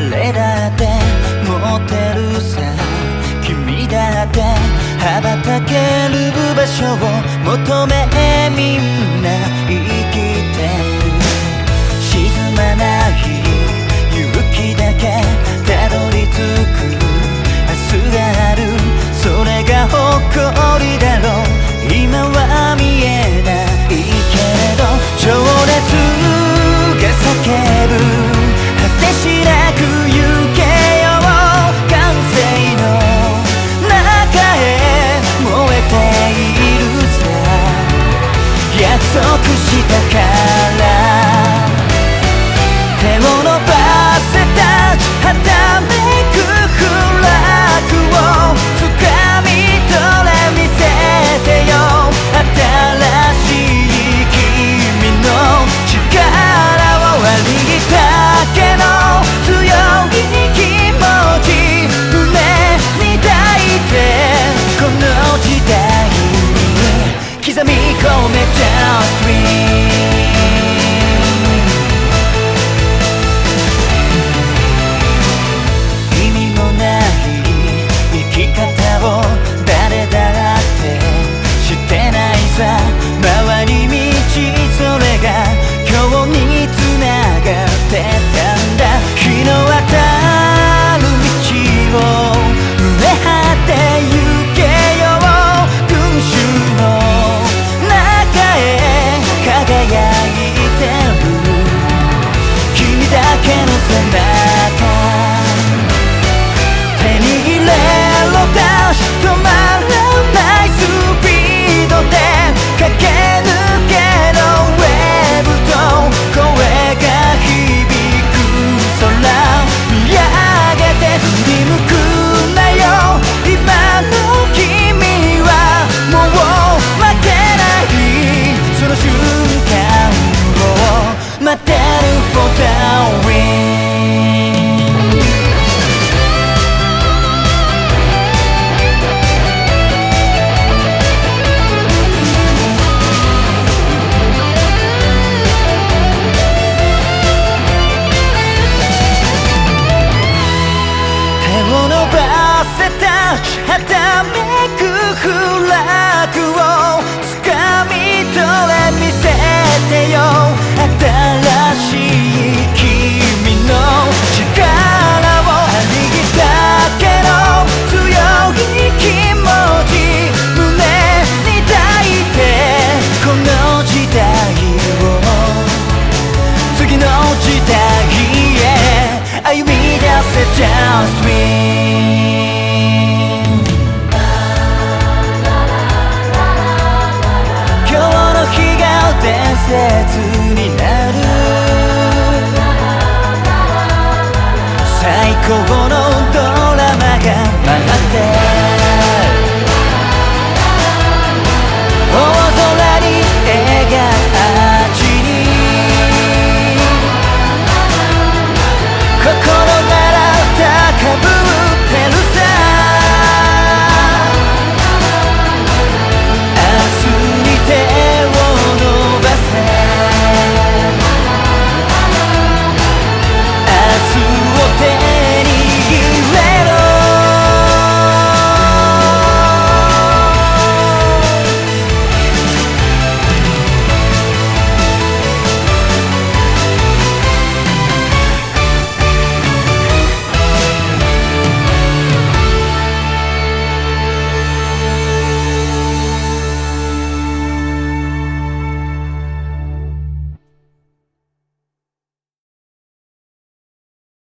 誰だって持ってるさ君だって羽ばたける場所を求めみんな生きてる。沈まないしたか Cold metal street になる。最高の